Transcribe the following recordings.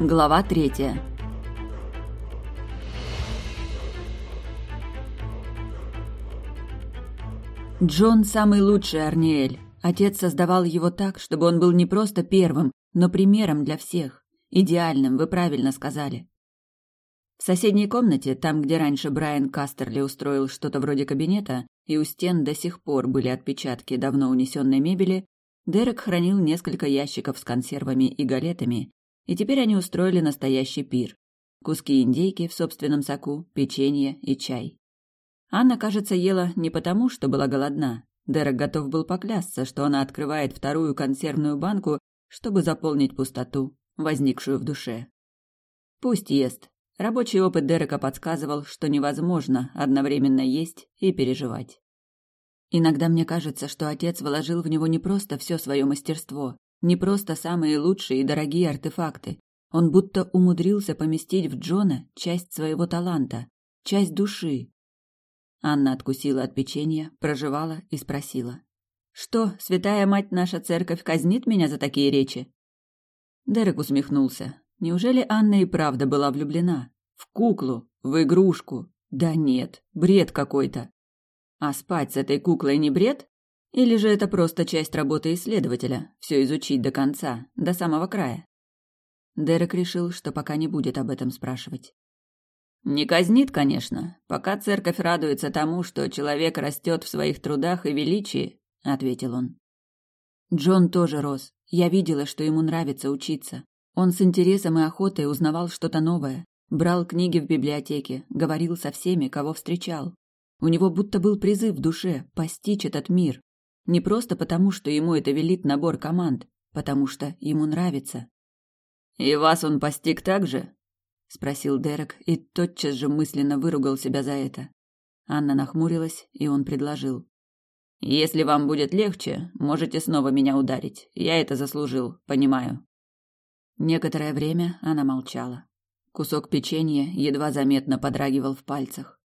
Глава третья. Джон самый лучший Арниэль. Отец создавал его так, чтобы он был не просто первым, но примером для всех. Идеальным, вы правильно сказали. В соседней комнате, там, где раньше Брайан Кастерли устроил что-то вроде кабинета, и у стен до сих пор были отпечатки давно унесенной мебели, Дерек хранил несколько ящиков с консервами и галетами, и теперь они устроили настоящий пир. Куски индейки в собственном соку, печенье и чай. Анна, кажется, ела не потому, что была голодна. Дерек готов был поклясться, что она открывает вторую консервную банку, чтобы заполнить пустоту, возникшую в душе. Пусть ест. Рабочий опыт Дерека подсказывал, что невозможно одновременно есть и переживать. Иногда мне кажется, что отец вложил в него не просто все свое мастерство, не просто самые лучшие и дорогие артефакты. Он будто умудрился поместить в Джона часть своего таланта, часть души, Анна откусила от печенья, прожевала и спросила. «Что, святая мать наша церковь казнит меня за такие речи?» Дерек усмехнулся. Неужели Анна и правда была влюблена? В куклу, в игрушку? Да нет, бред какой-то. А спать с этой куклой не бред? Или же это просто часть работы исследователя, все изучить до конца, до самого края? Дерек решил, что пока не будет об этом спрашивать. Не казнит, конечно, пока церковь радуется тому, что человек растет в своих трудах и величии, ответил он. Джон тоже рос. Я видела, что ему нравится учиться. Он с интересом и охотой узнавал что-то новое, брал книги в библиотеке, говорил со всеми, кого встречал. У него будто был призыв в душе постичь этот мир. Не просто потому, что ему это велит набор команд, потому что ему нравится. «И вас он постиг так же?» спросил Дерек и тотчас же мысленно выругал себя за это. Анна нахмурилась, и он предложил: "Если вам будет легче, можете снова меня ударить. Я это заслужил, понимаю". Некоторое время она молчала. Кусок печенья едва заметно подрагивал в пальцах.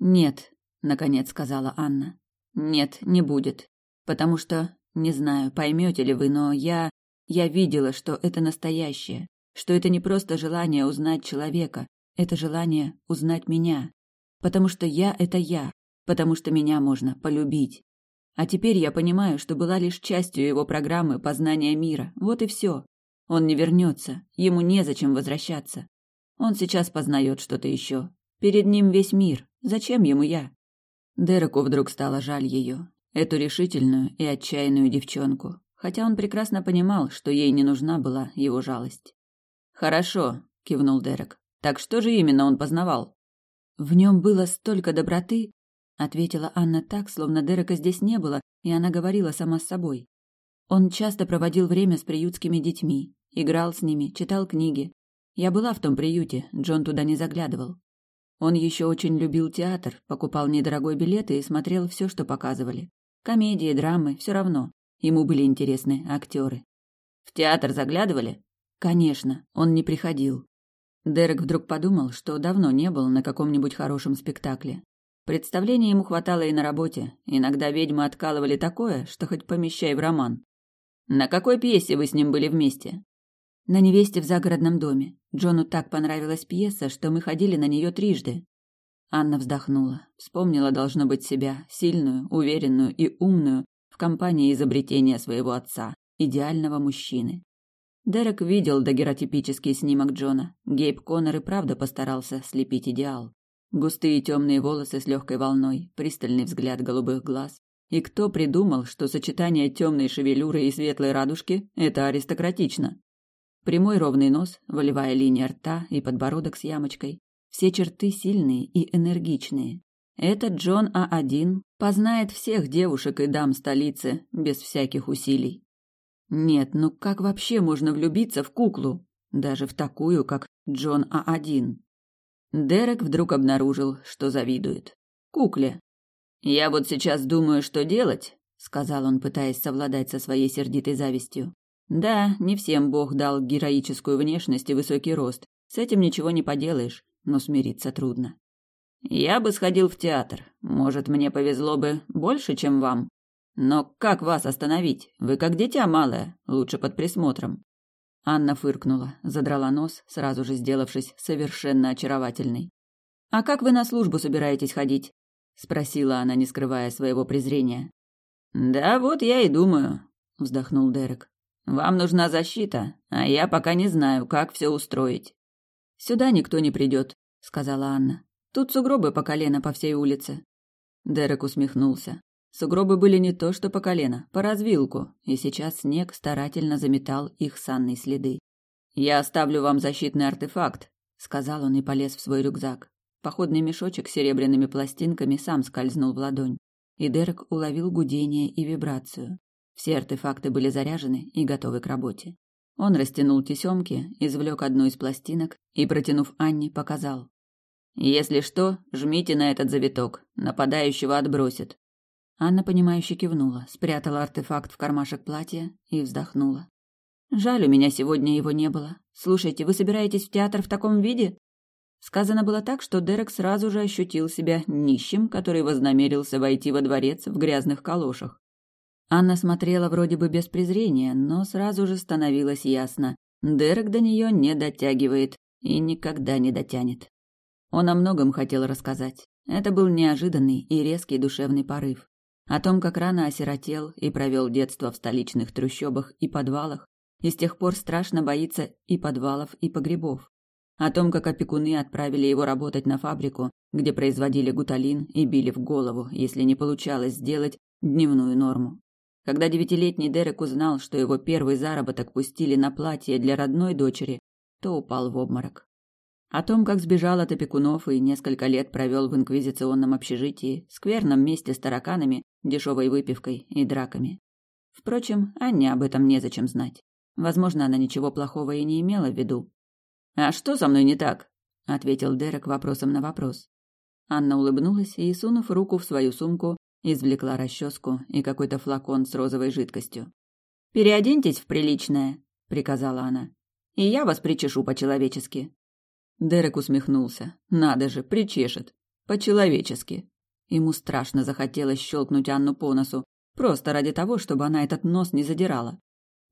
"Нет", наконец сказала Анна. "Нет, не будет, потому что не знаю, поймете ли вы, но я я видела, что это настоящее что это не просто желание узнать человека, это желание узнать меня. Потому что я — это я, потому что меня можно полюбить. А теперь я понимаю, что была лишь частью его программы познания мира. Вот и все. Он не вернется, ему незачем возвращаться. Он сейчас познает что-то еще. Перед ним весь мир. Зачем ему я? Дереку вдруг стало жаль ее, эту решительную и отчаянную девчонку, хотя он прекрасно понимал, что ей не нужна была его жалость. Хорошо, кивнул Дерек. Так что же именно он познавал? В нем было столько доброты, ответила Анна так, словно Дерека здесь не было, и она говорила сама с собой. Он часто проводил время с приютскими детьми, играл с ними, читал книги. Я была в том приюте, Джон туда не заглядывал. Он еще очень любил театр, покупал недорогой билет и смотрел все, что показывали. Комедии, драмы, все равно. Ему были интересны актеры. В театр заглядывали? Конечно, он не приходил. Дерек вдруг подумал, что давно не был на каком-нибудь хорошем спектакле. Представления ему хватало и на работе. Иногда ведьмы откалывали такое, что хоть помещай в роман. На какой пьесе вы с ним были вместе? На невесте в загородном доме. Джону так понравилась пьеса, что мы ходили на нее трижды. Анна вздохнула. Вспомнила, должно быть, себя, сильную, уверенную и умную, в компании изобретения своего отца, идеального мужчины. Дерек видел дагеротипический снимок Джона. Гейб Коннор и правда постарался слепить идеал. Густые темные волосы с легкой волной, пристальный взгляд голубых глаз. И кто придумал, что сочетание темной шевелюры и светлой радужки – это аристократично? Прямой ровный нос, волевая линия рта и подбородок с ямочкой. Все черты сильные и энергичные. Этот Джон А1 познает всех девушек и дам столицы без всяких усилий. Нет, ну как вообще можно влюбиться в куклу? Даже в такую, как Джон А1. Дерек вдруг обнаружил, что завидует. Кукле. «Я вот сейчас думаю, что делать», — сказал он, пытаясь совладать со своей сердитой завистью. «Да, не всем Бог дал героическую внешность и высокий рост. С этим ничего не поделаешь, но смириться трудно. Я бы сходил в театр. Может, мне повезло бы больше, чем вам. Но как вас остановить? Вы как дитя малое, лучше под присмотром. Анна фыркнула, задрала нос, сразу же сделавшись совершенно очаровательной. «А как вы на службу собираетесь ходить?» — спросила она, не скрывая своего презрения. «Да вот я и думаю», — вздохнул Дерек. «Вам нужна защита, а я пока не знаю, как все устроить». «Сюда никто не придет», — сказала Анна. «Тут сугробы по колено по всей улице». Дерек усмехнулся. Сугробы были не то что по колено, по развилку, и сейчас снег старательно заметал их санные следы. «Я оставлю вам защитный артефакт», — сказал он и полез в свой рюкзак. Походный мешочек с серебряными пластинками сам скользнул в ладонь, и Дерек уловил гудение и вибрацию. Все артефакты были заряжены и готовы к работе. Он растянул тесемки, извлек одну из пластинок и, протянув Анне, показал. «Если что, жмите на этот завиток. Нападающего отбросит. Анна, понимающе кивнула, спрятала артефакт в кармашек платья и вздохнула. «Жаль, у меня сегодня его не было. Слушайте, вы собираетесь в театр в таком виде?» Сказано было так, что Дерек сразу же ощутил себя нищим, который вознамерился войти во дворец в грязных калошах. Анна смотрела вроде бы без презрения, но сразу же становилось ясно. Дерек до нее не дотягивает и никогда не дотянет. Он о многом хотел рассказать. Это был неожиданный и резкий душевный порыв. О том, как рано осиротел и провел детство в столичных трущобах и подвалах, и с тех пор страшно боится и подвалов, и погребов. О том, как опекуны отправили его работать на фабрику, где производили гуталин и били в голову, если не получалось сделать дневную норму. Когда девятилетний Дерек узнал, что его первый заработок пустили на платье для родной дочери, то упал в обморок. О том, как сбежал от опекунов и несколько лет провел в инквизиционном общежитии, скверном месте с тараканами, дешевой выпивкой и драками. Впрочем, Анне об этом незачем знать. Возможно, она ничего плохого и не имела в виду. «А что со мной не так?» — ответил Дерек вопросом на вопрос. Анна улыбнулась и, сунув руку в свою сумку, извлекла расческу и какой-то флакон с розовой жидкостью. «Переоденьтесь в приличное», — приказала она, — «и я вас причешу по-человечески». Дерек усмехнулся. «Надо же, причешет. По-человечески». Ему страшно захотелось щелкнуть Анну по носу, просто ради того, чтобы она этот нос не задирала.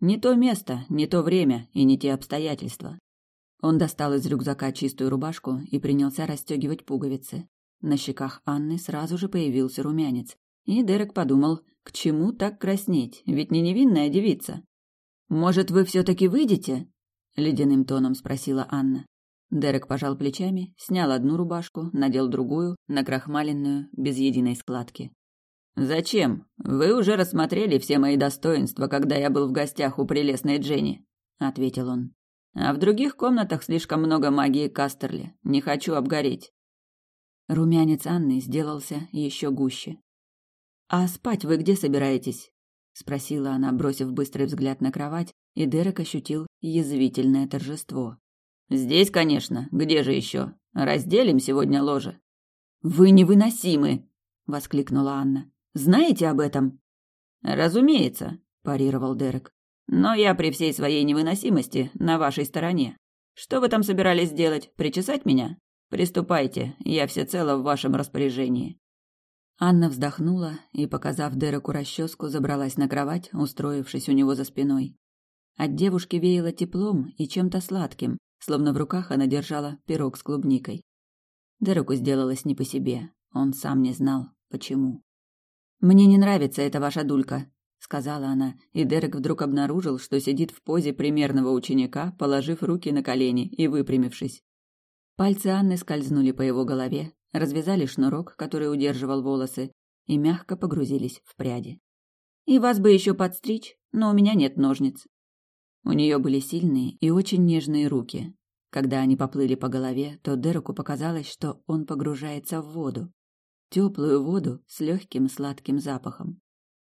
Не то место, не то время и не те обстоятельства. Он достал из рюкзака чистую рубашку и принялся расстегивать пуговицы. На щеках Анны сразу же появился румянец. И Дерек подумал, к чему так краснеть, ведь не невинная девица. «Может, вы все-таки выйдете?» — ледяным тоном спросила Анна. Дерек пожал плечами, снял одну рубашку, надел другую, накрахмаленную, без единой складки. «Зачем? Вы уже рассмотрели все мои достоинства, когда я был в гостях у прелестной Дженни», — ответил он. «А в других комнатах слишком много магии Кастерли. Не хочу обгореть». Румянец Анны сделался еще гуще. «А спать вы где собираетесь?» — спросила она, бросив быстрый взгляд на кровать, и Дерек ощутил язвительное торжество. Здесь, конечно, где же еще? Разделим сегодня ложе. Вы невыносимы, воскликнула Анна. Знаете об этом? Разумеется, парировал Дерек. Но я при всей своей невыносимости на вашей стороне. Что вы там собирались делать? Причесать меня? Приступайте, я всецело в вашем распоряжении. Анна вздохнула и, показав Дереку расческу, забралась на кровать, устроившись у него за спиной. От девушки веяло теплом и чем-то сладким, словно в руках она держала пирог с клубникой. Дереку сделалось не по себе, он сам не знал, почему. «Мне не нравится эта ваша дулька», — сказала она, и Дерек вдруг обнаружил, что сидит в позе примерного ученика, положив руки на колени и выпрямившись. Пальцы Анны скользнули по его голове, развязали шнурок, который удерживал волосы, и мягко погрузились в пряди. «И вас бы еще подстричь, но у меня нет ножниц. У нее были сильные и очень нежные руки. Когда они поплыли по голове, то Дереку показалось, что он погружается в воду. Теплую воду с легким сладким запахом.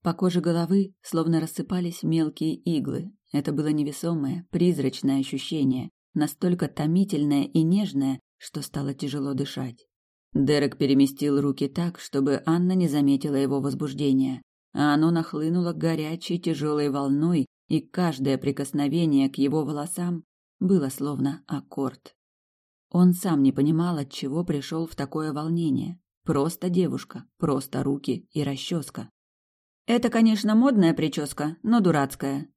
По коже головы словно рассыпались мелкие иглы. Это было невесомое, призрачное ощущение, настолько томительное и нежное, что стало тяжело дышать. Дерек переместил руки так, чтобы Анна не заметила его возбуждения, а оно нахлынуло горячей тяжелой волной, и каждое прикосновение к его волосам было словно аккорд. Он сам не понимал, от чего пришел в такое волнение. Просто девушка, просто руки и расческа. Это, конечно, модная прическа, но дурацкая.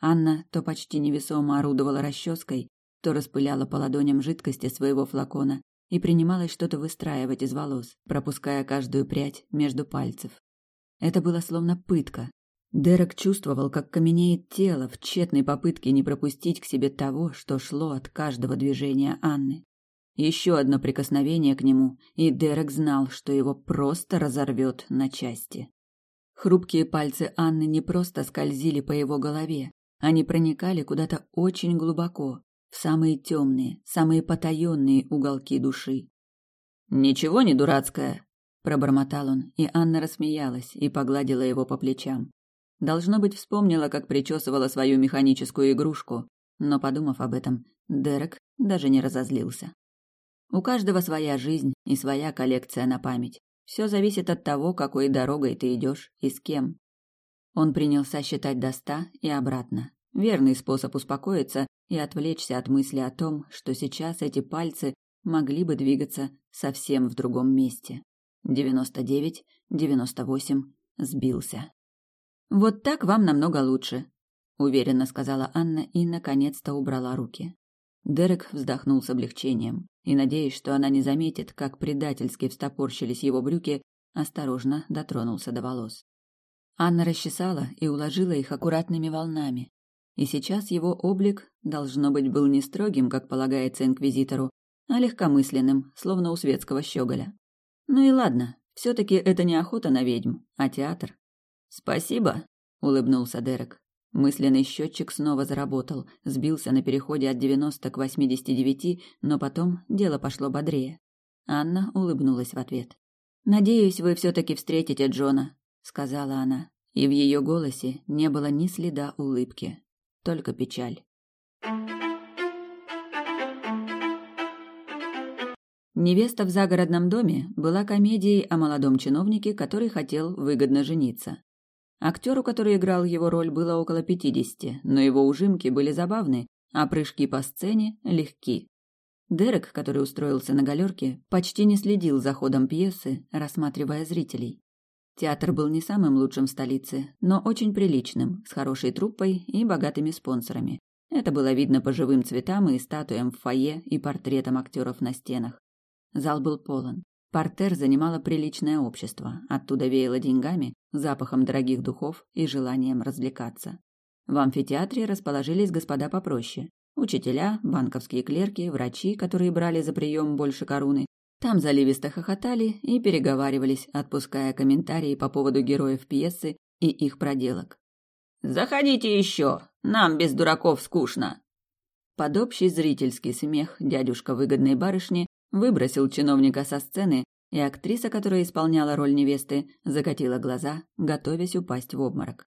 Анна то почти невесомо орудовала расческой, то распыляла по ладоням жидкости своего флакона и принималась что-то выстраивать из волос, пропуская каждую прядь между пальцев. Это было словно пытка. Дерек чувствовал, как каменеет тело в тщетной попытке не пропустить к себе того, что шло от каждого движения Анны. Еще одно прикосновение к нему, и Дерек знал, что его просто разорвет на части. Хрупкие пальцы Анны не просто скользили по его голове, они проникали куда-то очень глубоко, в самые темные, самые потаенные уголки души. «Ничего не дурацкое», — пробормотал он, и Анна рассмеялась и погладила его по плечам. Должно быть, вспомнила, как причесывала свою механическую игрушку, но, подумав об этом, Дерек даже не разозлился. У каждого своя жизнь и своя коллекция на память. Все зависит от того, какой дорогой ты идешь и с кем. Он принялся считать до ста и обратно. Верный способ успокоиться и отвлечься от мысли о том, что сейчас эти пальцы могли бы двигаться совсем в другом месте. Девяносто девять, девяносто восемь, сбился. «Вот так вам намного лучше», — уверенно сказала Анна и, наконец-то, убрала руки. Дерек вздохнул с облегчением и, надеясь, что она не заметит, как предательски встопорщились его брюки, осторожно дотронулся до волос. Анна расчесала и уложила их аккуратными волнами. И сейчас его облик, должно быть, был не строгим, как полагается инквизитору, а легкомысленным, словно у светского щеголя. Ну и ладно, все-таки это не охота на ведьм, а театр. «Спасибо», — улыбнулся Дерек. Мысленный счетчик снова заработал, сбился на переходе от 90 к 89, но потом дело пошло бодрее. Анна улыбнулась в ответ. «Надеюсь, вы все-таки встретите Джона», — сказала она, и в ее голосе не было ни следа улыбки, только печаль. «Невеста в загородном доме» была комедией о молодом чиновнике, который хотел выгодно жениться. Актеру, который играл его роль, было около пятидесяти, но его ужимки были забавны, а прыжки по сцене легки. Дерек, который устроился на галерке, почти не следил за ходом пьесы, рассматривая зрителей. Театр был не самым лучшим в столице, но очень приличным, с хорошей труппой и богатыми спонсорами. Это было видно по живым цветам и статуям в фойе и портретам актеров на стенах. Зал был полон. Портер занимало приличное общество, оттуда веяло деньгами, запахом дорогих духов и желанием развлекаться. В амфитеатре расположились господа попроще. Учителя, банковские клерки, врачи, которые брали за прием больше коруны. Там заливисто хохотали и переговаривались, отпуская комментарии по поводу героев пьесы и их проделок. «Заходите еще! Нам без дураков скучно!» Под общий зрительский смех дядюшка выгодной барышни выбросил чиновника со сцены, и актриса, которая исполняла роль невесты, закатила глаза, готовясь упасть в обморок.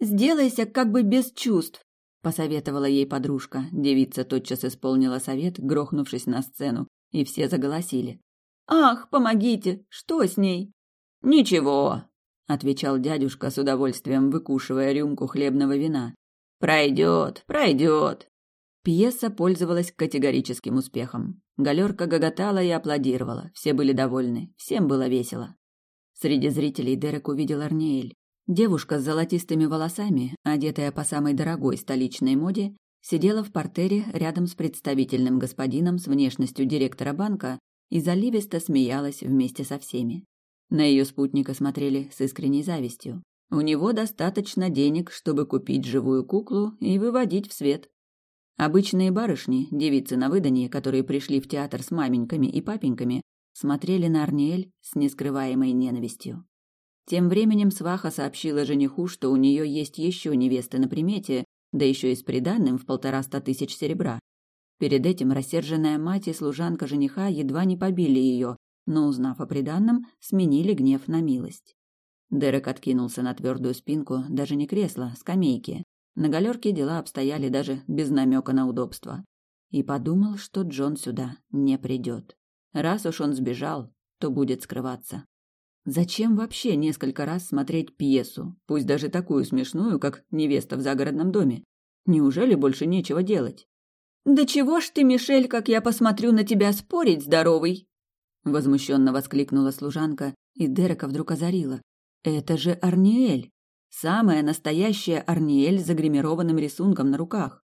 «Сделайся как бы без чувств», — посоветовала ей подружка. Девица тотчас исполнила совет, грохнувшись на сцену, и все заголосили. «Ах, помогите! Что с ней?» «Ничего», — отвечал дядюшка с удовольствием, выкушивая рюмку хлебного вина. «Пройдет, пройдет». Пьеса пользовалась категорическим успехом. Галерка гоготала и аплодировала, все были довольны, всем было весело. Среди зрителей Дерек увидел Арниэль. Девушка с золотистыми волосами, одетая по самой дорогой столичной моде, сидела в портере рядом с представительным господином с внешностью директора банка и заливисто смеялась вместе со всеми. На ее спутника смотрели с искренней завистью. У него достаточно денег, чтобы купить живую куклу и выводить в свет. Обычные барышни, девицы на выданье, которые пришли в театр с маменьками и папеньками, смотрели на Арниэль с нескрываемой ненавистью. Тем временем сваха сообщила жениху, что у нее есть еще невесты на примете, да еще и с приданным в полтораста тысяч серебра. Перед этим рассерженная мать и служанка жениха едва не побили ее, но, узнав о приданном, сменили гнев на милость. Дерек откинулся на твердую спинку, даже не кресла, скамейки, на галерке дела обстояли даже без намека на удобство. И подумал, что Джон сюда не придет. Раз уж он сбежал, то будет скрываться. Зачем вообще несколько раз смотреть пьесу, пусть даже такую смешную, как «Невеста в загородном доме»? Неужели больше нечего делать? «Да чего ж ты, Мишель, как я посмотрю на тебя спорить, здоровый!» Возмущенно воскликнула служанка, и Дерека вдруг озарила. «Это же Арниэль!» Самая настоящая Арниэль с загримированным рисунком на руках.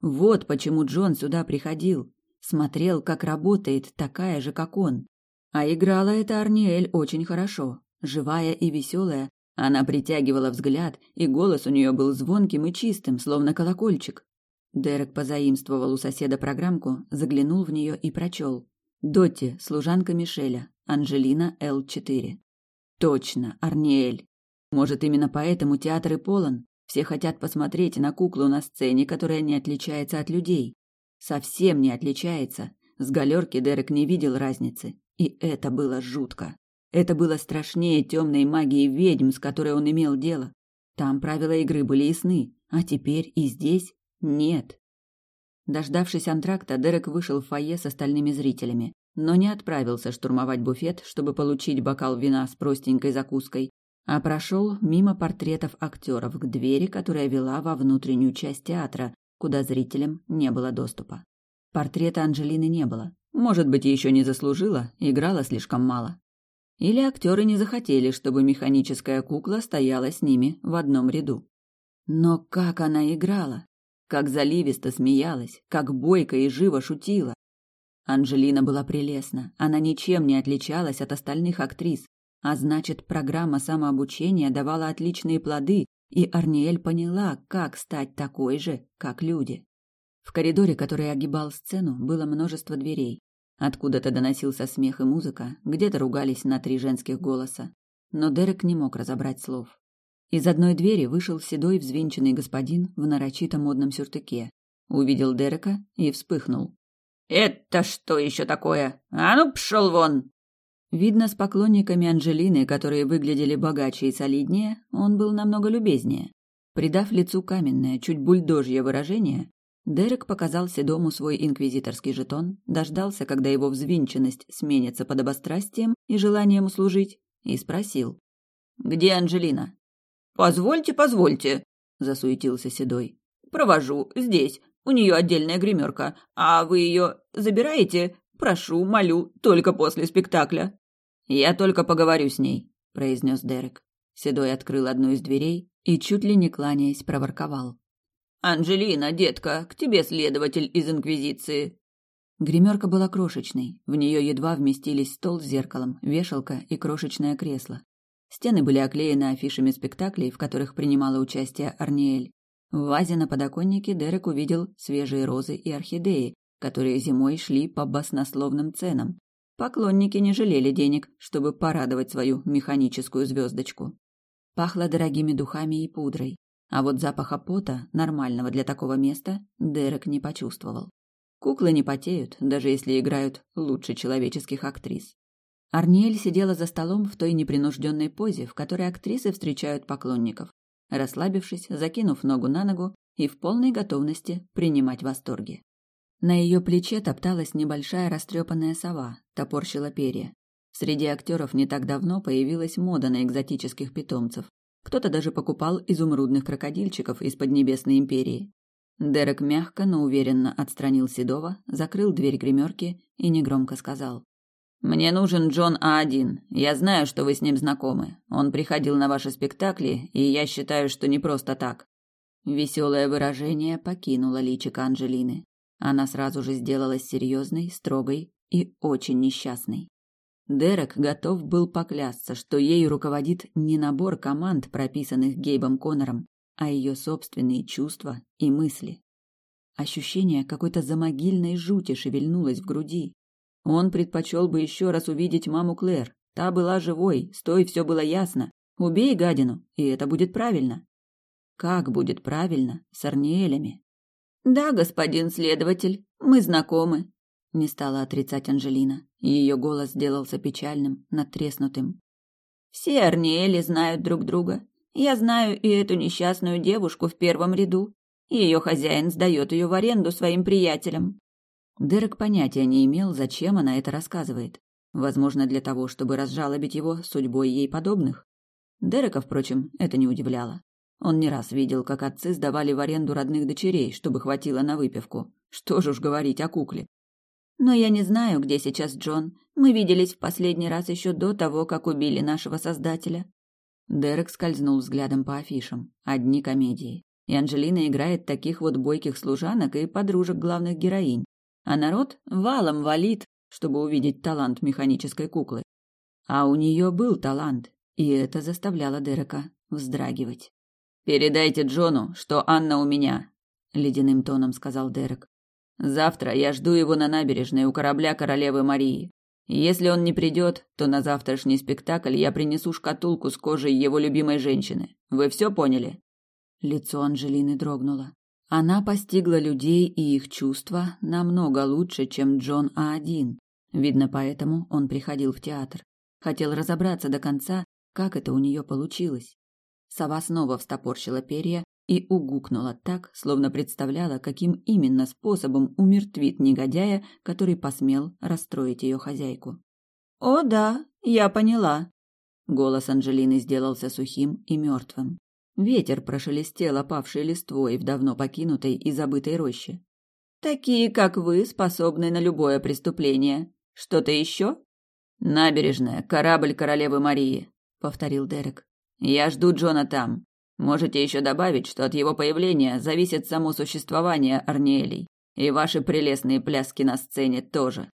Вот почему Джон сюда приходил. Смотрел, как работает такая же, как он. А играла эта Арниэль очень хорошо. Живая и веселая, она притягивала взгляд, и голос у нее был звонким и чистым, словно колокольчик. Дерек позаимствовал у соседа программку, заглянул в нее и прочел. Дотти, служанка Мишеля, Анжелина Л4. Точно, Арниэль. Может, именно поэтому театр и полон? Все хотят посмотреть на куклу на сцене, которая не отличается от людей. Совсем не отличается. С галерки Дерек не видел разницы. И это было жутко. Это было страшнее темной магии ведьм, с которой он имел дело. Там правила игры были ясны, а теперь и здесь нет. Дождавшись антракта, Дерек вышел в фойе с остальными зрителями, но не отправился штурмовать буфет, чтобы получить бокал вина с простенькой закуской, а прошел мимо портретов актеров к двери, которая вела во внутреннюю часть театра, куда зрителям не было доступа. Портрета Анжелины не было. Может быть, еще не заслужила, играла слишком мало. Или актеры не захотели, чтобы механическая кукла стояла с ними в одном ряду. Но как она играла! Как заливисто смеялась, как бойко и живо шутила. Анжелина была прелестна, она ничем не отличалась от остальных актрис, а значит, программа самообучения давала отличные плоды, и Арниэль поняла, как стать такой же, как люди. В коридоре, который огибал сцену, было множество дверей. Откуда-то доносился смех и музыка, где-то ругались на три женских голоса. Но Дерек не мог разобрать слов. Из одной двери вышел седой взвинченный господин в нарочито модном сюртуке. Увидел Дерека и вспыхнул. «Это что еще такое? А ну, пшел вон!» Видно, с поклонниками Анжелины, которые выглядели богаче и солиднее, он был намного любезнее. Придав лицу каменное, чуть бульдожье выражение, Дерек показал Седому свой инквизиторский жетон, дождался, когда его взвинченность сменится подобострастием и желанием услужить, и спросил. «Где Анжелина?» «Позвольте, позвольте», — засуетился Седой. «Провожу, здесь. У нее отдельная гримерка. А вы ее забираете? Прошу, молю, только после спектакля». «Я только поговорю с ней», — произнес Дерек. Седой открыл одну из дверей и, чуть ли не кланяясь, проворковал. «Анжелина, детка, к тебе следователь из Инквизиции». Гримерка была крошечной, в нее едва вместились стол с зеркалом, вешалка и крошечное кресло. Стены были оклеены афишами спектаклей, в которых принимала участие Арниэль. В вазе на подоконнике Дерек увидел свежие розы и орхидеи, которые зимой шли по баснословным ценам. Поклонники не жалели денег, чтобы порадовать свою механическую звездочку. Пахло дорогими духами и пудрой. А вот запаха пота, нормального для такого места, Дерек не почувствовал. Куклы не потеют, даже если играют лучше человеческих актрис. Арниэль сидела за столом в той непринужденной позе, в которой актрисы встречают поклонников, расслабившись, закинув ногу на ногу и в полной готовности принимать восторги. На ее плече топталась небольшая растрепанная сова, топорщила перья. Среди актеров не так давно появилась мода на экзотических питомцев, кто-то даже покупал изумрудных крокодильчиков из Поднебесной империи. Дерек мягко, но уверенно отстранил Седова, закрыл дверь гримерки и негромко сказал. «Мне нужен Джон А1. Я знаю, что вы с ним знакомы. Он приходил на ваши спектакли, и я считаю, что не просто так». Веселое выражение покинуло личико Анжелины. Она сразу же сделалась серьезной, строгой и очень несчастной. Дерек готов был поклясться, что ей руководит не набор команд, прописанных Гейбом Коннором, а ее собственные чувства и мысли. Ощущение какой-то замогильной жути шевельнулось в груди. Он предпочел бы еще раз увидеть маму Клэр. Та была живой, с той все было ясно. Убей гадину, и это будет правильно. Как будет правильно с Арниэлями? Да, господин следователь, мы знакомы, не стала отрицать Анжелина. Ее голос сделался печальным, надтреснутым. Все Арниэли знают друг друга. Я знаю и эту несчастную девушку в первом ряду. Ее хозяин сдает ее в аренду своим приятелям. Дерек понятия не имел, зачем она это рассказывает. Возможно, для того, чтобы разжалобить его судьбой ей подобных. Дерека, впрочем, это не удивляло. Он не раз видел, как отцы сдавали в аренду родных дочерей, чтобы хватило на выпивку. Что же уж говорить о кукле. Но я не знаю, где сейчас Джон. Мы виделись в последний раз еще до того, как убили нашего создателя. Дерек скользнул взглядом по афишам. Одни комедии. И Анжелина играет таких вот бойких служанок и подружек главных героинь. А народ валом валит, чтобы увидеть талант механической куклы. А у нее был талант, и это заставляло Дерека вздрагивать. «Передайте Джону, что Анна у меня», — ледяным тоном сказал Дерек. «Завтра я жду его на набережной у корабля королевы Марии. Если он не придет, то на завтрашний спектакль я принесу шкатулку с кожей его любимой женщины. Вы все поняли?» Лицо Анжелины дрогнуло. Она постигла людей и их чувства намного лучше, чем Джон А1. Видно, поэтому он приходил в театр. Хотел разобраться до конца, как это у нее получилось. Сова снова встопорщила перья и угукнула так, словно представляла, каким именно способом умертвит негодяя, который посмел расстроить ее хозяйку. «О да, я поняла». Голос Анжелины сделался сухим и мертвым. Ветер прошелестел опавшей листвой в давно покинутой и забытой роще. «Такие, как вы, способны на любое преступление. Что-то еще?» «Набережная, корабль королевы Марии», — повторил Дерек. «Я жду Джона там. Можете еще добавить, что от его появления зависит само существование Арниэлей. И ваши прелестные пляски на сцене тоже.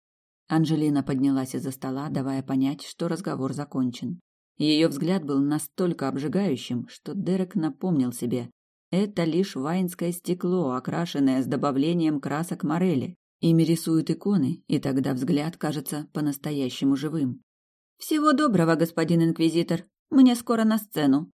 Анжелина поднялась из-за стола, давая понять, что разговор закончен. Ее взгляд был настолько обжигающим, что Дерек напомнил себе. Это лишь вайнское стекло, окрашенное с добавлением красок морели. Ими рисуют иконы, и тогда взгляд кажется по-настоящему живым. «Всего доброго, господин инквизитор. Мне скоро на сцену».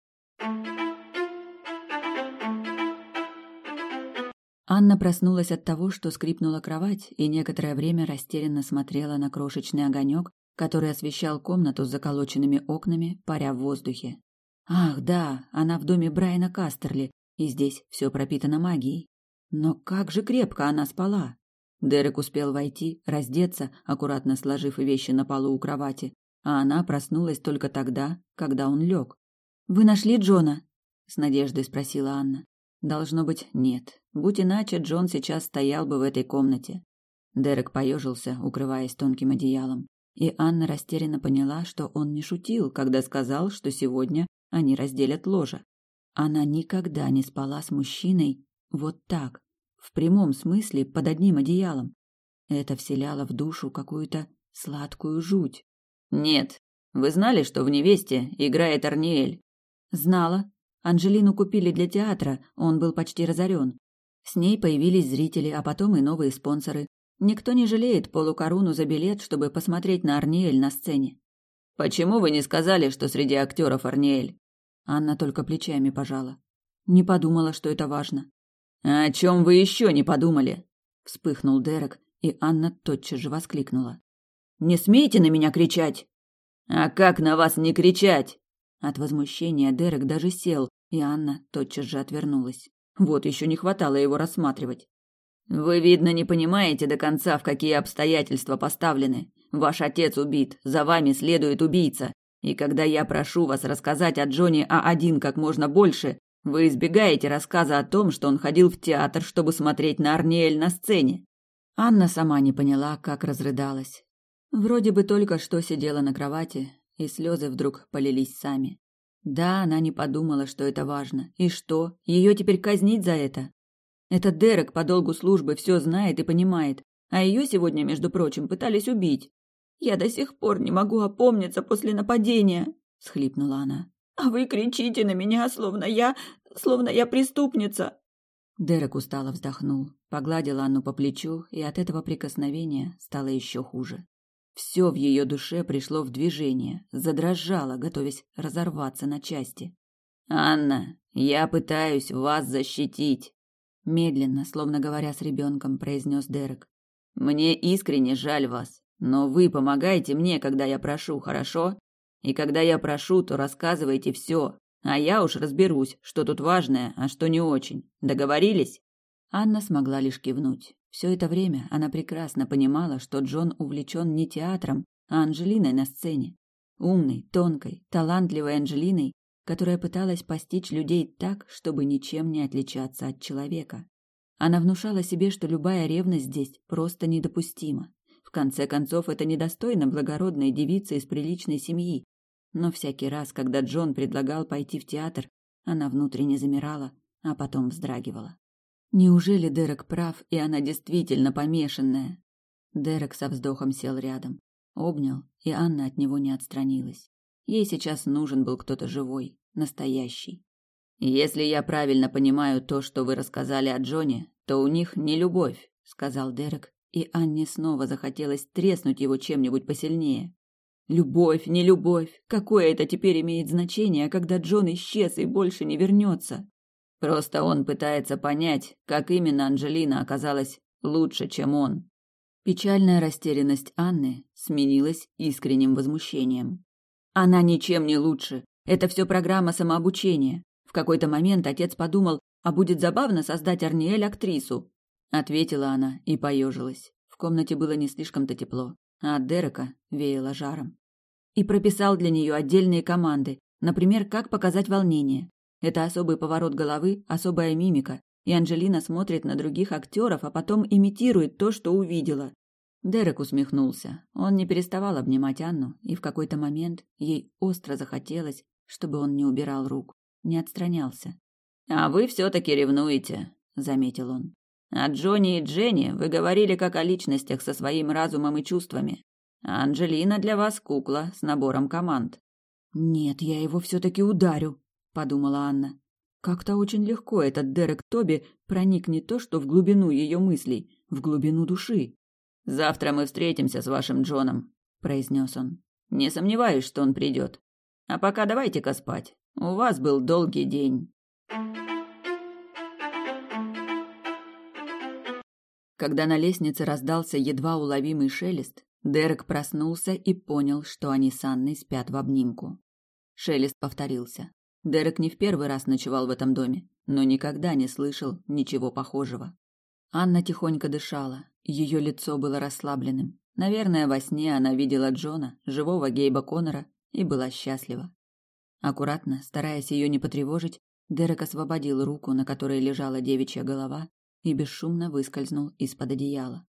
Анна проснулась от того, что скрипнула кровать, и некоторое время растерянно смотрела на крошечный огонек, который освещал комнату с заколоченными окнами, паря в воздухе. Ах, да, она в доме Брайана Кастерли, и здесь все пропитано магией. Но как же крепко она спала! Дерек успел войти, раздеться, аккуратно сложив вещи на полу у кровати, а она проснулась только тогда, когда он лег. «Вы нашли Джона?» — с надеждой спросила Анна. Должно быть, нет. Будь иначе, Джон сейчас стоял бы в этой комнате. Дерек поежился, укрываясь тонким одеялом. И Анна растерянно поняла, что он не шутил, когда сказал, что сегодня они разделят ложе. Она никогда не спала с мужчиной вот так, в прямом смысле под одним одеялом. Это вселяло в душу какую-то сладкую жуть. «Нет. Вы знали, что в «Невесте» играет Арниэль?» «Знала. Анжелину купили для театра, он был почти разорен. С ней появились зрители, а потом и новые спонсоры. Никто не жалеет полукоруну за билет, чтобы посмотреть на Арниэль на сцене. «Почему вы не сказали, что среди актеров Арниэль?» Анна только плечами пожала. Не подумала, что это важно. «А «О чем вы еще не подумали?» Вспыхнул Дерек, и Анна тотчас же воскликнула. «Не смейте на меня кричать!» «А как на вас не кричать?» От возмущения Дерек даже сел, и Анна тотчас же отвернулась. Вот еще не хватало его рассматривать. «Вы, видно, не понимаете до конца, в какие обстоятельства поставлены. Ваш отец убит, за вами следует убийца. И когда я прошу вас рассказать о Джоне А1 как можно больше, вы избегаете рассказа о том, что он ходил в театр, чтобы смотреть на Арниэль на сцене». Анна сама не поняла, как разрыдалась. Вроде бы только что сидела на кровати, и слезы вдруг полились сами. Да, она не подумала, что это важно. И что? Ее теперь казнить за это? Этот Дерек по долгу службы все знает и понимает, а ее сегодня, между прочим, пытались убить. Я до сих пор не могу опомниться после нападения, схлипнула она. А вы кричите на меня, словно я, словно я преступница. Дерек устало вздохнул, погладил Анну по плечу, и от этого прикосновения стало еще хуже. Все в ее душе пришло в движение, задрожало, готовясь разорваться на части. «Анна, я пытаюсь вас защитить», — медленно, словно говоря с ребенком, произнес Дерек. «Мне искренне жаль вас, но вы помогаете мне, когда я прошу, хорошо? И когда я прошу, то рассказывайте все, а я уж разберусь, что тут важное, а что не очень. Договорились?» Анна смогла лишь кивнуть. Все это время она прекрасно понимала, что Джон увлечен не театром, а Анжелиной на сцене. Умной, тонкой, талантливой Анжелиной, которая пыталась постичь людей так, чтобы ничем не отличаться от человека. Она внушала себе, что любая ревность здесь просто недопустима. В конце концов, это недостойно благородной девицы из приличной семьи. но всякий раз, когда Джон предлагал пойти в театр, она внутренне замирала, а потом вздрагивала. Неужели Дерек прав, и она действительно помешанная? Дерек со вздохом сел рядом, обнял, и Анна от него не отстранилась. Ей сейчас нужен был кто-то живой, настоящий. Если я правильно понимаю то, что вы рассказали о Джоне, то у них не любовь, сказал Дерек, и Анне снова захотелось треснуть его чем-нибудь посильнее. Любовь, не любовь, какое это теперь имеет значение, когда Джон исчез и больше не вернется? Просто он пытается понять, как именно Анжелина оказалась лучше, чем он. Печальная растерянность Анны сменилась искренним возмущением. Она ничем не лучше. Это все программа самообучения. В какой-то момент отец подумал, а будет забавно создать Арниэль актрису. Ответила она и поежилась. В комнате было не слишком-то тепло, а от Дерека веяло жаром. И прописал для нее отдельные команды, например, как показать волнение. Это особый поворот головы, особая мимика, и Анжелина смотрит на других актеров, а потом имитирует то, что увидела. Дерек усмехнулся. Он не переставал обнимать Анну, и в какой-то момент ей остро захотелось, чтобы он не убирал рук, не отстранялся. «А вы все-таки ревнуете», — заметил он. «О Джонни и Дженни вы говорили как о личностях со своим разумом и чувствами. А Анжелина для вас кукла с набором команд». «Нет, я его все-таки ударю», — подумала Анна. Как-то очень легко этот Дерек Тоби проник не то что в глубину ее мыслей, в глубину души. «Завтра мы встретимся с вашим Джоном», — произнес он. «Не сомневаюсь, что он придет. А пока давайте-ка спать. У вас был долгий день». Когда на лестнице раздался едва уловимый шелест, Дерек проснулся и понял, что они с Анной спят в обнимку. Шелест повторился. Дерек не в первый раз ночевал в этом доме, но никогда не слышал ничего похожего. Анна тихонько дышала, ее лицо было расслабленным. Наверное, во сне она видела Джона, живого Гейба Коннора, и была счастлива. Аккуратно, стараясь ее не потревожить, Дерек освободил руку, на которой лежала девичья голова, и бесшумно выскользнул из-под одеяла.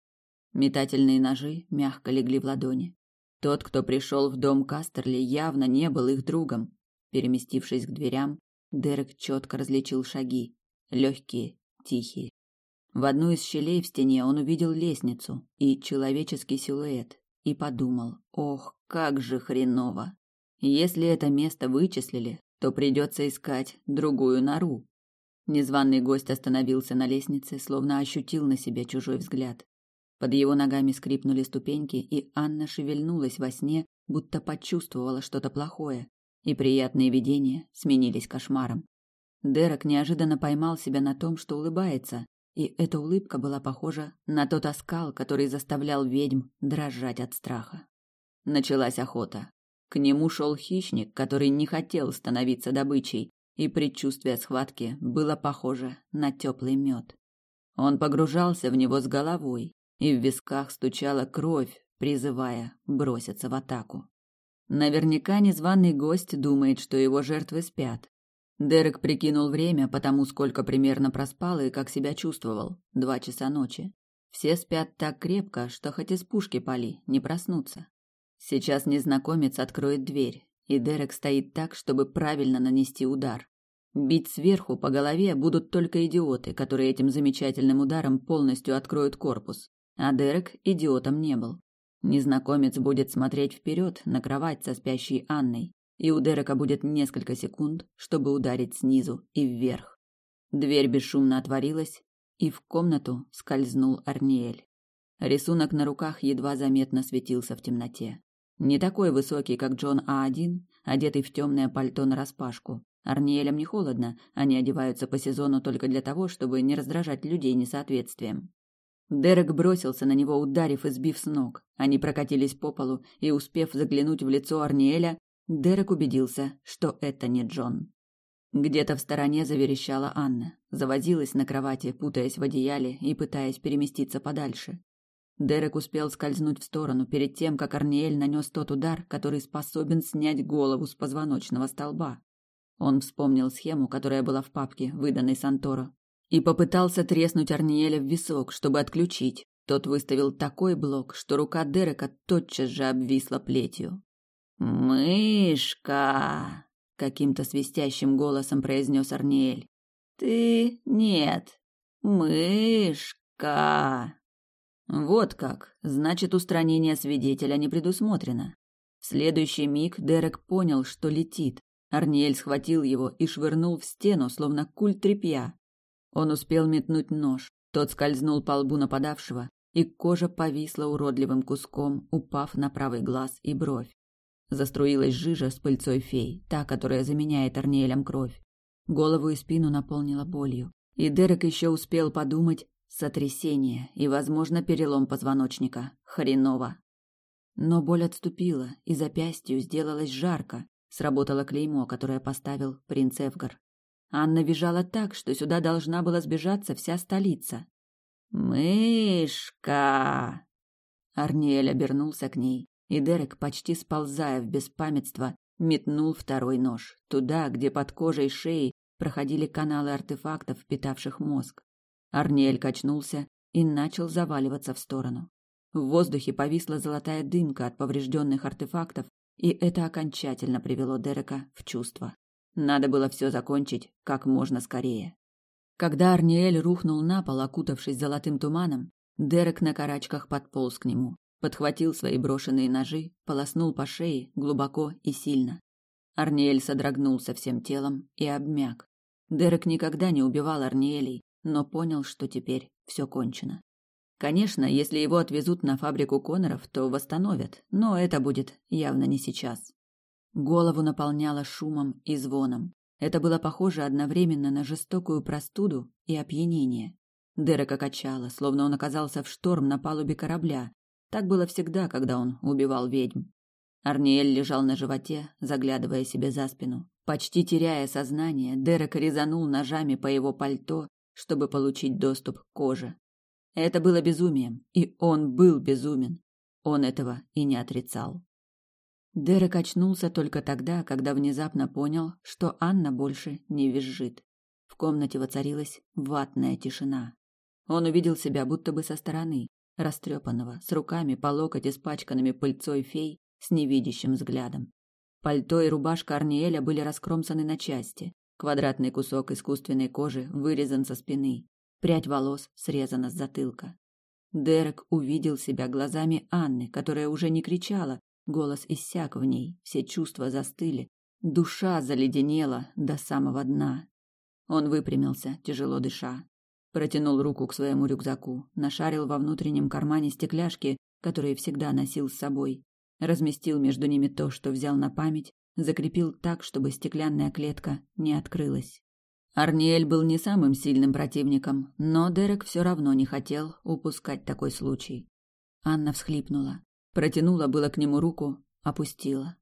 Метательные ножи мягко легли в ладони. Тот, кто пришел в дом Кастерли, явно не был их другом, Переместившись к дверям, Дерек четко различил шаги, легкие, тихие. В одну из щелей в стене он увидел лестницу и человеческий силуэт и подумал: "Ох, как же хреново. Если это место вычислили, то придется искать другую нору". Незваный гость остановился на лестнице, словно ощутил на себе чужой взгляд. Под его ногами скрипнули ступеньки, и Анна шевельнулась во сне, будто почувствовала что-то плохое и приятные видения сменились кошмаром. Дерек неожиданно поймал себя на том, что улыбается, и эта улыбка была похожа на тот оскал, который заставлял ведьм дрожать от страха. Началась охота. К нему шел хищник, который не хотел становиться добычей, и предчувствие схватки было похоже на теплый мед. Он погружался в него с головой, и в висках стучала кровь, призывая броситься в атаку. Наверняка незваный гость думает, что его жертвы спят. Дерек прикинул время по тому, сколько примерно проспал и как себя чувствовал. Два часа ночи. Все спят так крепко, что хоть из пушки пали, не проснутся. Сейчас незнакомец откроет дверь, и Дерек стоит так, чтобы правильно нанести удар. Бить сверху по голове будут только идиоты, которые этим замечательным ударом полностью откроют корпус. А Дерек идиотом не был. Незнакомец будет смотреть вперед на кровать со спящей Анной, и у Дерека будет несколько секунд, чтобы ударить снизу и вверх. Дверь бесшумно отворилась, и в комнату скользнул Арниэль. Рисунок на руках едва заметно светился в темноте. Не такой высокий, как Джон А1, одетый в темное пальто нараспашку. Арниэлям не холодно, они одеваются по сезону только для того, чтобы не раздражать людей несоответствием. Дерек бросился на него, ударив и сбив с ног. Они прокатились по полу, и, успев заглянуть в лицо Арниэля, Дерек убедился, что это не Джон. Где-то в стороне заверещала Анна, завозилась на кровати, путаясь в одеяле и пытаясь переместиться подальше. Дерек успел скользнуть в сторону перед тем, как Арниэль нанес тот удар, который способен снять голову с позвоночного столба. Он вспомнил схему, которая была в папке, выданной Санторо, и попытался треснуть Арниеля в висок, чтобы отключить. Тот выставил такой блок, что рука Дерека тотчас же обвисла плетью. «Мышка!» — каким-то свистящим голосом произнес Арниэль. «Ты нет, мышка!» Вот как, значит, устранение свидетеля не предусмотрено. В следующий миг Дерек понял, что летит. Арниэль схватил его и швырнул в стену, словно куль тряпья. Он успел метнуть нож. Тот скользнул по лбу нападавшего, и кожа повисла уродливым куском, упав на правый глаз и бровь. Заструилась жижа с пыльцой фей, та, которая заменяет Арниэлям кровь. Голову и спину наполнила болью. И Дерек еще успел подумать сотрясение и, возможно, перелом позвоночника. Хреново. Но боль отступила, и запястью сделалось жарко. Сработало клеймо, которое поставил принц Эвгар. Анна бежала так, что сюда должна была сбежаться вся столица. «Мышка!» Арниэль обернулся к ней, и Дерек, почти сползая в беспамятство, метнул второй нож, туда, где под кожей шеи проходили каналы артефактов, питавших мозг. Арниэль качнулся и начал заваливаться в сторону. В воздухе повисла золотая дымка от поврежденных артефактов, и это окончательно привело Дерека в чувство. Надо было все закончить как можно скорее. Когда Арниэль рухнул на пол, окутавшись золотым туманом, Дерек на карачках подполз к нему, подхватил свои брошенные ножи, полоснул по шее глубоко и сильно. Арниэль содрогнулся всем телом и обмяк. Дерек никогда не убивал Арниэлей, но понял, что теперь все кончено. Конечно, если его отвезут на фабрику Коноров, то восстановят, но это будет явно не сейчас. Голову наполняло шумом и звоном. Это было похоже одновременно на жестокую простуду и опьянение. Дерека качало, словно он оказался в шторм на палубе корабля. Так было всегда, когда он убивал ведьм. Арниэль лежал на животе, заглядывая себе за спину. Почти теряя сознание, Дерек резанул ножами по его пальто, чтобы получить доступ к коже. Это было безумием, и он был безумен. Он этого и не отрицал. Дерек очнулся только тогда, когда внезапно понял, что Анна больше не визжит. В комнате воцарилась ватная тишина. Он увидел себя будто бы со стороны, растрепанного, с руками по локоть испачканными пыльцой фей, с невидящим взглядом. Пальто и рубашка Арниэля были раскромсаны на части. Квадратный кусок искусственной кожи вырезан со спины. Прядь волос срезана с затылка. Дерек увидел себя глазами Анны, которая уже не кричала, голос иссяк в ней, все чувства застыли, душа заледенела до самого дна. Он выпрямился, тяжело дыша, протянул руку к своему рюкзаку, нашарил во внутреннем кармане стекляшки, которые всегда носил с собой, разместил между ними то, что взял на память, закрепил так, чтобы стеклянная клетка не открылась. Арниэль был не самым сильным противником, но Дерек все равно не хотел упускать такой случай. Анна всхлипнула, протянула было к нему руку, опустила.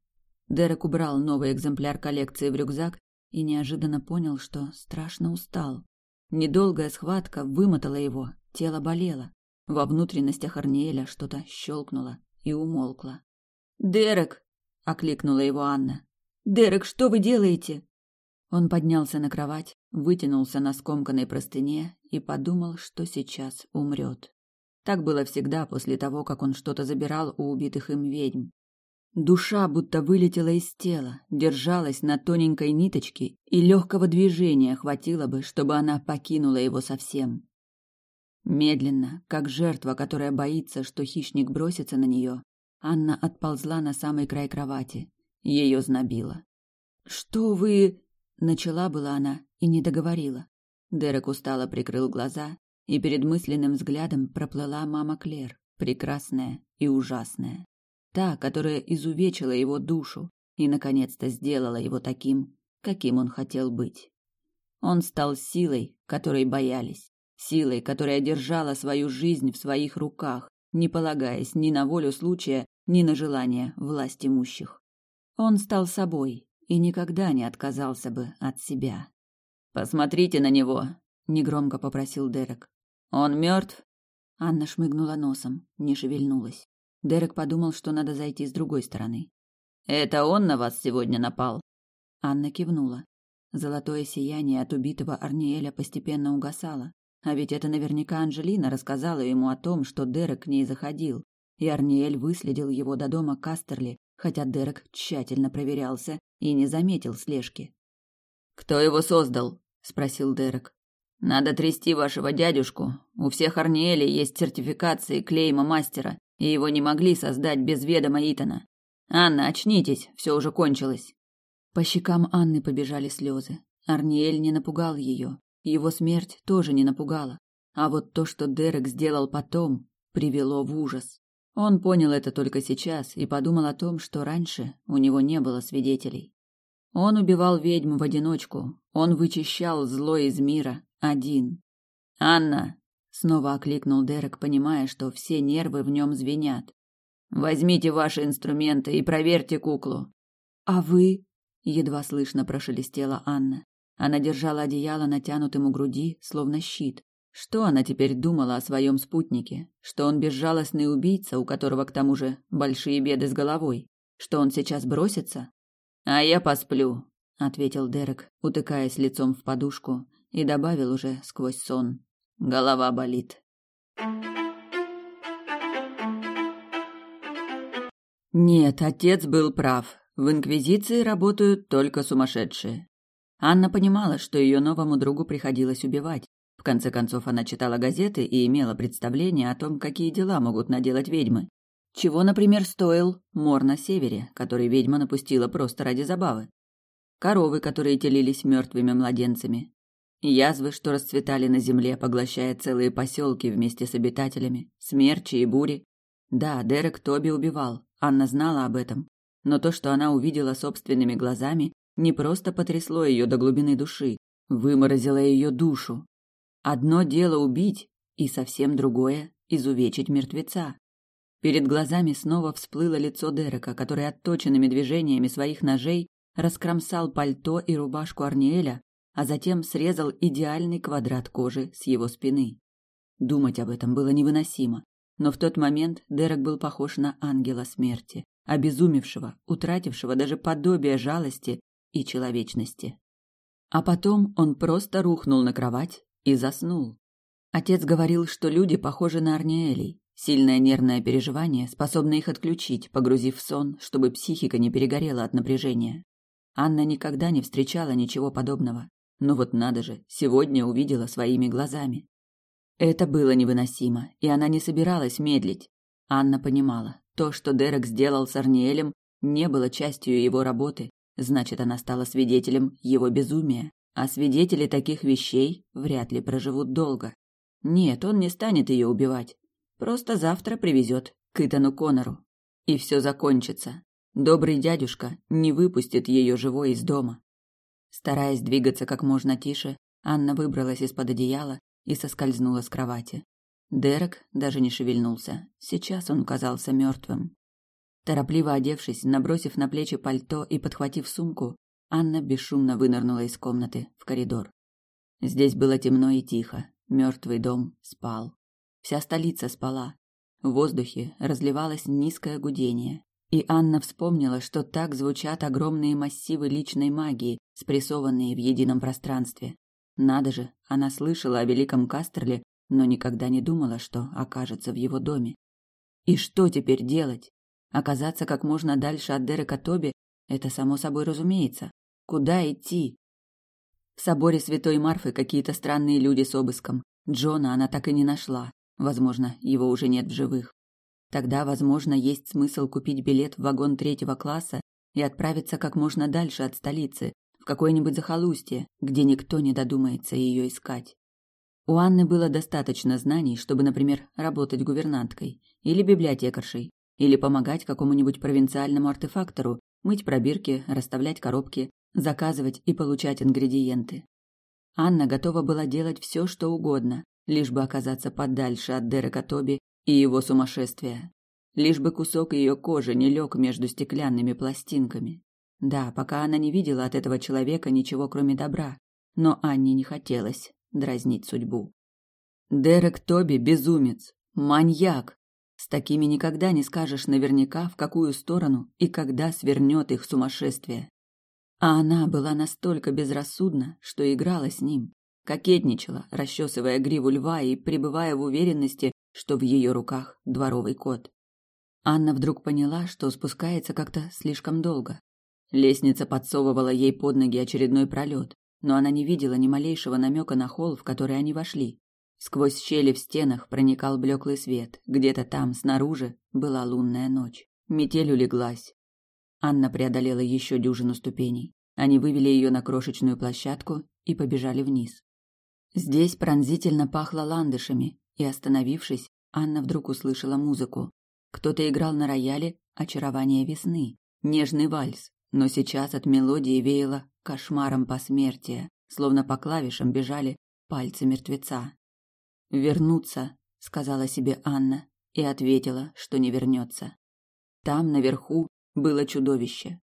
Дерек убрал новый экземпляр коллекции в рюкзак и неожиданно понял, что страшно устал. Недолгая схватка вымотала его, тело болело. Во внутренностях Арниэля что-то щелкнуло и умолкло. «Дерек!» окликнула его Анна. Дерек, что вы делаете? Он поднялся на кровать, вытянулся на скомканной простыне и подумал, что сейчас умрет. Так было всегда после того, как он что-то забирал у убитых им ведьм. Душа будто вылетела из тела, держалась на тоненькой ниточке, и легкого движения хватило бы, чтобы она покинула его совсем. Медленно, как жертва, которая боится, что хищник бросится на нее, Анна отползла на самый край кровати. Ее знобило. «Что вы...» — начала была она и не договорила. Дерек устало прикрыл глаза, и перед мысленным взглядом проплыла мама Клер, прекрасная и ужасная. Та, которая изувечила его душу и, наконец-то, сделала его таким, каким он хотел быть. Он стал силой, которой боялись, силой, которая держала свою жизнь в своих руках, не полагаясь ни на волю случая, ни на желание власть имущих. Он стал собой и никогда не отказался бы от себя. «Посмотрите на него!» — негромко попросил Дерек. «Он мертв?» Анна шмыгнула носом, не шевельнулась. Дерек подумал, что надо зайти с другой стороны. «Это он на вас сегодня напал?» Анна кивнула. Золотое сияние от убитого Арниэля постепенно угасало. А ведь это наверняка Анжелина рассказала ему о том, что Дерек к ней заходил, и Арниэль выследил его до дома Кастерли, хотя Дерек тщательно проверялся и не заметил слежки. «Кто его создал?» – спросил Дерек. «Надо трясти вашего дядюшку. У всех Арниэлей есть сертификации клейма мастера, и его не могли создать без ведома Итана. Анна, очнитесь, все уже кончилось». По щекам Анны побежали слезы. Арниэль не напугал ее. Его смерть тоже не напугала. А вот то, что Дерек сделал потом, привело в ужас. Он понял это только сейчас и подумал о том, что раньше у него не было свидетелей. Он убивал ведьм в одиночку, он вычищал зло из мира один. «Анна!» — снова окликнул Дерек, понимая, что все нервы в нем звенят. «Возьмите ваши инструменты и проверьте куклу». «А вы?» — едва слышно прошелестела Анна. Она держала одеяло натянутым у груди, словно щит. Что она теперь думала о своем спутнике? Что он безжалостный убийца, у которого к тому же большие беды с головой? Что он сейчас бросится? А я посплю, ответил Дерек, утыкаясь лицом в подушку, и добавил уже сквозь сон: голова болит. Нет, отец был прав. В инквизиции работают только сумасшедшие. Анна понимала, что ее новому другу приходилось убивать. В конце концов, она читала газеты и имела представление о том, какие дела могут наделать ведьмы. Чего, например, стоил мор на севере, который ведьма напустила просто ради забавы. Коровы, которые телились мертвыми младенцами. Язвы, что расцветали на земле, поглощая целые поселки вместе с обитателями. Смерчи и бури. Да, Дерек Тоби убивал. Анна знала об этом. Но то, что она увидела собственными глазами, не просто потрясло ее до глубины души, выморозило ее душу. Одно дело убить, и совсем другое – изувечить мертвеца. Перед глазами снова всплыло лицо Дерека, который отточенными движениями своих ножей раскромсал пальто и рубашку Арниэля, а затем срезал идеальный квадрат кожи с его спины. Думать об этом было невыносимо, но в тот момент Дерек был похож на ангела смерти, обезумевшего, утратившего даже подобие жалости и человечности. А потом он просто рухнул на кровать и заснул. Отец говорил, что люди похожи на Арниэлей. Сильное нервное переживание способно их отключить, погрузив в сон, чтобы психика не перегорела от напряжения. Анна никогда не встречала ничего подобного. Но вот надо же, сегодня увидела своими глазами. Это было невыносимо, и она не собиралась медлить. Анна понимала, то, что Дерек сделал с Арниэлем, не было частью его работы, значит, она стала свидетелем его безумия. А свидетели таких вещей вряд ли проживут долго. Нет, он не станет ее убивать. Просто завтра привезет к Итану Конору. И все закончится. Добрый дядюшка не выпустит ее живой из дома. Стараясь двигаться как можно тише, Анна выбралась из-под одеяла и соскользнула с кровати. Дерек даже не шевельнулся. Сейчас он казался мертвым. Торопливо одевшись, набросив на плечи пальто и подхватив сумку, Анна бесшумно вынырнула из комнаты в коридор. Здесь было темно и тихо. Мертвый дом спал. Вся столица спала. В воздухе разливалось низкое гудение. И Анна вспомнила, что так звучат огромные массивы личной магии, спрессованные в едином пространстве. Надо же, она слышала о великом Кастерле, но никогда не думала, что окажется в его доме. И что теперь делать? Оказаться как можно дальше от Дерека Тоби – это само собой разумеется. Куда идти? В соборе Святой Марфы какие-то странные люди с обыском. Джона она так и не нашла. Возможно, его уже нет в живых. Тогда, возможно, есть смысл купить билет в вагон третьего класса и отправиться как можно дальше от столицы, в какое-нибудь захолустье, где никто не додумается ее искать. У Анны было достаточно знаний, чтобы, например, работать гувернанткой или библиотекаршей, или помогать какому-нибудь провинциальному артефактору мыть пробирки, расставлять коробки, заказывать и получать ингредиенты. Анна готова была делать все, что угодно, лишь бы оказаться подальше от Дерека Тоби и его сумасшествия. Лишь бы кусок ее кожи не лег между стеклянными пластинками. Да, пока она не видела от этого человека ничего, кроме добра, но Анне не хотелось дразнить судьбу. Дерек Тоби – безумец, маньяк. С такими никогда не скажешь наверняка, в какую сторону и когда свернет их сумасшествие. А она была настолько безрассудна, что играла с ним, кокетничала, расчесывая гриву льва и пребывая в уверенности, что в ее руках дворовый кот. Анна вдруг поняла, что спускается как-то слишком долго. Лестница подсовывала ей под ноги очередной пролет, но она не видела ни малейшего намека на холл, в который они вошли. Сквозь щели в стенах проникал блеклый свет. Где-то там, снаружи, была лунная ночь. Метель улеглась. Анна преодолела еще дюжину ступеней. Они вывели ее на крошечную площадку и побежали вниз. Здесь пронзительно пахло ландышами, и, остановившись, Анна вдруг услышала музыку. Кто-то играл на рояле «Очарование весны», нежный вальс, но сейчас от мелодии веяло кошмаром посмертия, словно по клавишам бежали пальцы мертвеца. «Вернуться», — сказала себе Анна, и ответила, что не вернется. Там, наверху, было чудовище.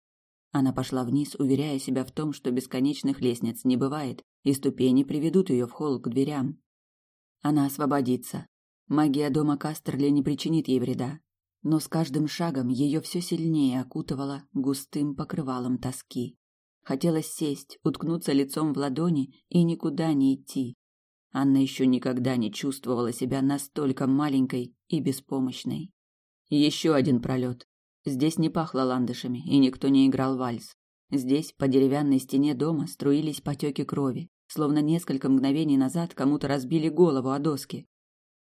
Она пошла вниз, уверяя себя в том, что бесконечных лестниц не бывает, и ступени приведут ее в холл к дверям. Она освободится. Магия дома Кастерли не причинит ей вреда. Но с каждым шагом ее все сильнее окутывало густым покрывалом тоски. Хотелось сесть, уткнуться лицом в ладони и никуда не идти. Анна еще никогда не чувствовала себя настолько маленькой и беспомощной. Еще один пролет. Здесь не пахло ландышами, и никто не играл вальс. Здесь по деревянной стене дома струились потеки крови, словно несколько мгновений назад кому-то разбили голову о доски.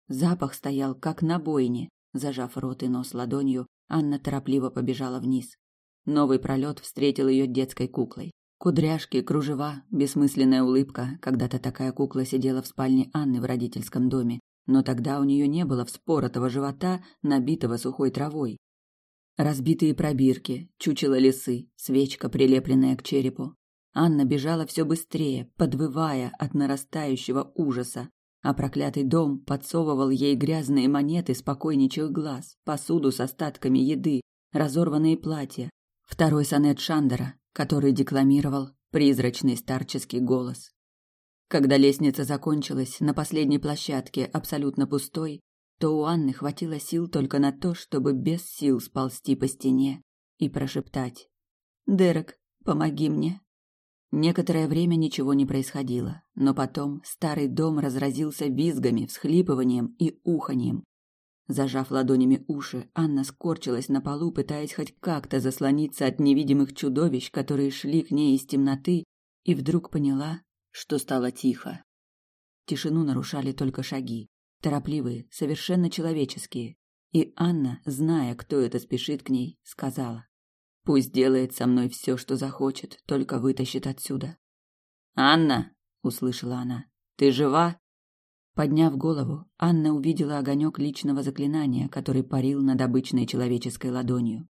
Запах стоял, как на бойне. Зажав рот и нос ладонью, Анна торопливо побежала вниз. Новый пролет встретил ее детской куклой. Кудряшки, кружева, бессмысленная улыбка. Когда-то такая кукла сидела в спальне Анны в родительском доме, но тогда у нее не было вспоротого живота, набитого сухой травой. Разбитые пробирки, чучело лисы, свечка, прилепленная к черепу. Анна бежала все быстрее, подвывая от нарастающего ужаса, а проклятый дом подсовывал ей грязные монеты спокойничьих глаз, посуду с остатками еды, разорванные платья. Второй сонет Шандера, который декламировал призрачный старческий голос. Когда лестница закончилась на последней площадке, абсолютно пустой, то у Анны хватило сил только на то, чтобы без сил сползти по стене и прошептать «Дерек, помоги мне». Некоторое время ничего не происходило, но потом старый дом разразился визгами, всхлипыванием и уханьем. Зажав ладонями уши, Анна скорчилась на полу, пытаясь хоть как-то заслониться от невидимых чудовищ, которые шли к ней из темноты, и вдруг поняла, что стало тихо. Тишину нарушали только шаги торопливые, совершенно человеческие. И Анна, зная, кто это спешит к ней, сказала: "Пусть делает со мной все, что захочет, только вытащит отсюда". "Анна", услышала она. "Ты жива?" Подняв голову, Анна увидела огонек личного заклинания, который парил над обычной человеческой ладонью.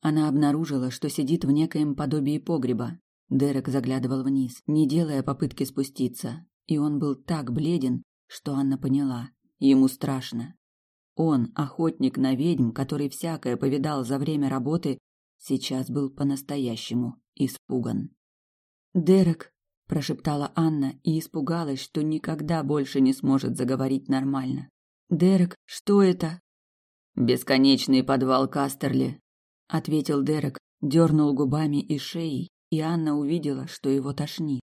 Она обнаружила, что сидит в некоем подобии погреба. Дерек заглядывал вниз, не делая попытки спуститься, и он был так бледен, что Анна поняла, Ему страшно. Он, охотник на ведьм, который всякое повидал за время работы, сейчас был по-настоящему испуган. «Дерек», – прошептала Анна и испугалась, что никогда больше не сможет заговорить нормально. «Дерек, что это?» «Бесконечный подвал Кастерли», – ответил Дерек, дернул губами и шеей, и Анна увидела, что его тошнит.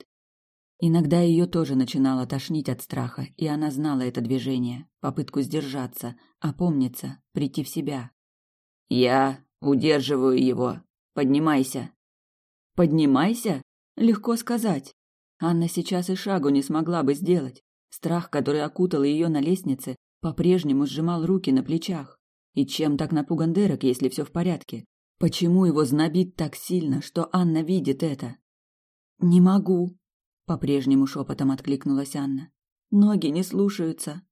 Иногда ее тоже начинало тошнить от страха, и она знала это движение, попытку сдержаться, опомниться, прийти в себя. «Я удерживаю его. Поднимайся». «Поднимайся?» Легко сказать. Анна сейчас и шагу не смогла бы сделать. Страх, который окутал ее на лестнице, по-прежнему сжимал руки на плечах. И чем так напуган Дерек, если все в порядке? Почему его знобит так сильно, что Анна видит это? «Не могу», по-прежнему шепотом откликнулась Анна. Ноги не слушаются.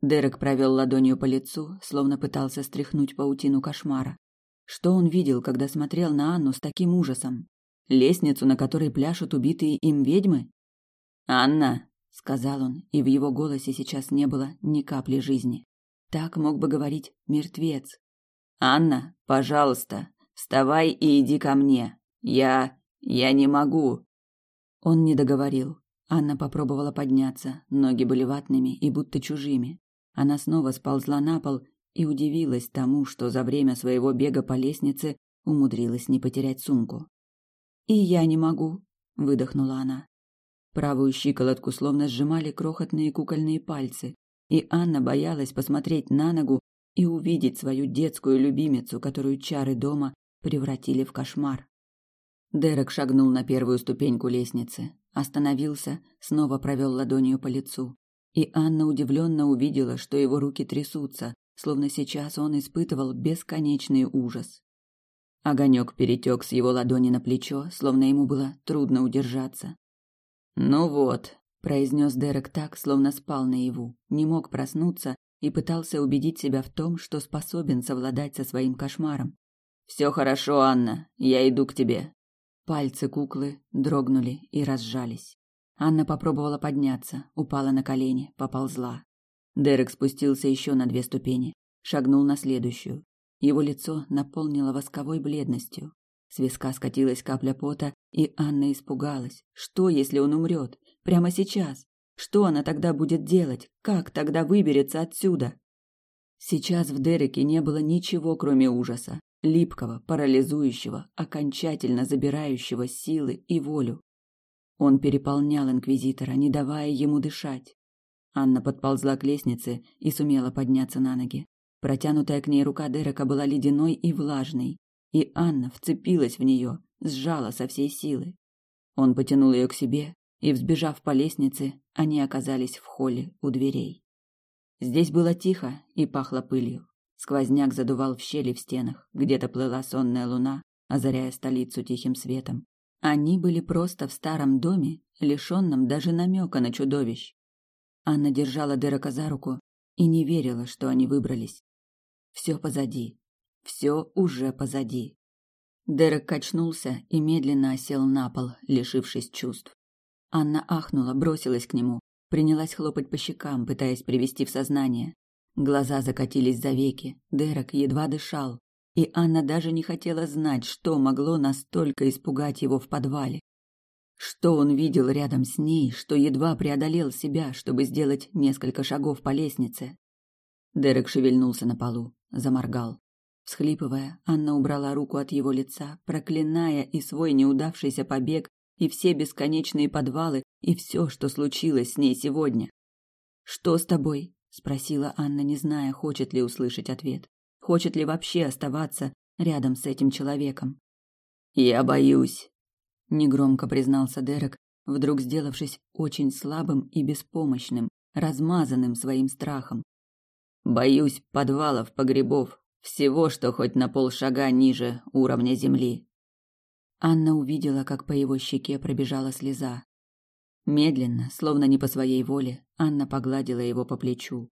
Дерек провел ладонью по лицу, словно пытался стряхнуть паутину кошмара. Что он видел, когда смотрел на Анну с таким ужасом? Лестницу, на которой пляшут убитые им ведьмы? «Анна!» — сказал он, и в его голосе сейчас не было ни капли жизни. Так мог бы говорить мертвец. «Анна, пожалуйста, вставай и иди ко мне. Я... я не могу. Он не договорил. Анна попробовала подняться, ноги были ватными и будто чужими. Она снова сползла на пол и удивилась тому, что за время своего бега по лестнице умудрилась не потерять сумку. «И я не могу», — выдохнула она. Правую щиколотку словно сжимали крохотные кукольные пальцы, и Анна боялась посмотреть на ногу, и увидеть свою детскую любимицу, которую чары дома превратили в кошмар. Дерек шагнул на первую ступеньку лестницы, остановился, снова провел ладонью по лицу. И Анна удивленно увидела, что его руки трясутся, словно сейчас он испытывал бесконечный ужас. Огонек перетек с его ладони на плечо, словно ему было трудно удержаться. «Ну вот», — произнес Дерек так, словно спал наяву, не мог проснуться и пытался убедить себя в том, что способен совладать со своим кошмаром. «Все хорошо, Анна, я иду к тебе». Пальцы куклы дрогнули и разжались. Анна попробовала подняться, упала на колени, поползла. Дерек спустился еще на две ступени, шагнул на следующую. Его лицо наполнило восковой бледностью. С виска скатилась капля пота, и Анна испугалась. Что, если он умрет? Прямо сейчас? Что она тогда будет делать? Как тогда выберется отсюда? Сейчас в Дереке не было ничего, кроме ужаса липкого, парализующего, окончательно забирающего силы и волю. Он переполнял инквизитора, не давая ему дышать. Анна подползла к лестнице и сумела подняться на ноги. Протянутая к ней рука Дерека была ледяной и влажной, и Анна вцепилась в нее, сжала со всей силы. Он потянул ее к себе, и, взбежав по лестнице, они оказались в холле у дверей. Здесь было тихо и пахло пылью. Сквозняк задувал в щели в стенах, где-то плыла сонная луна, озаряя столицу тихим светом. Они были просто в старом доме, лишенном даже намека на чудовищ. Анна держала Дерека за руку и не верила, что они выбрались. Все позади. Все уже позади. Дерек качнулся и медленно осел на пол, лишившись чувств. Анна ахнула, бросилась к нему, принялась хлопать по щекам, пытаясь привести в сознание. Глаза закатились за веки, Дерек едва дышал, и Анна даже не хотела знать, что могло настолько испугать его в подвале. Что он видел рядом с ней, что едва преодолел себя, чтобы сделать несколько шагов по лестнице. Дерек шевельнулся на полу, заморгал. Всхлипывая, Анна убрала руку от его лица, проклиная и свой неудавшийся побег, и все бесконечные подвалы, и все, что случилось с ней сегодня. «Что с тобой?» спросила Анна, не зная, хочет ли услышать ответ. Хочет ли вообще оставаться рядом с этим человеком? Я боюсь, негромко признался Дерек, вдруг сделавшись очень слабым и беспомощным, размазанным своим страхом. Боюсь подвалов, погребов, всего, что хоть на полшага ниже уровня земли. Анна увидела, как по его щеке пробежала слеза. Медленно, словно не по своей воле, Анна погладила его по плечу.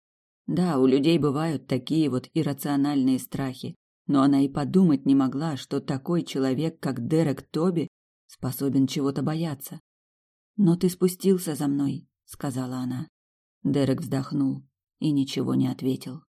Да, у людей бывают такие вот иррациональные страхи, но она и подумать не могла, что такой человек, как Дерек Тоби, способен чего-то бояться. «Но ты спустился за мной», — сказала она. Дерек вздохнул и ничего не ответил.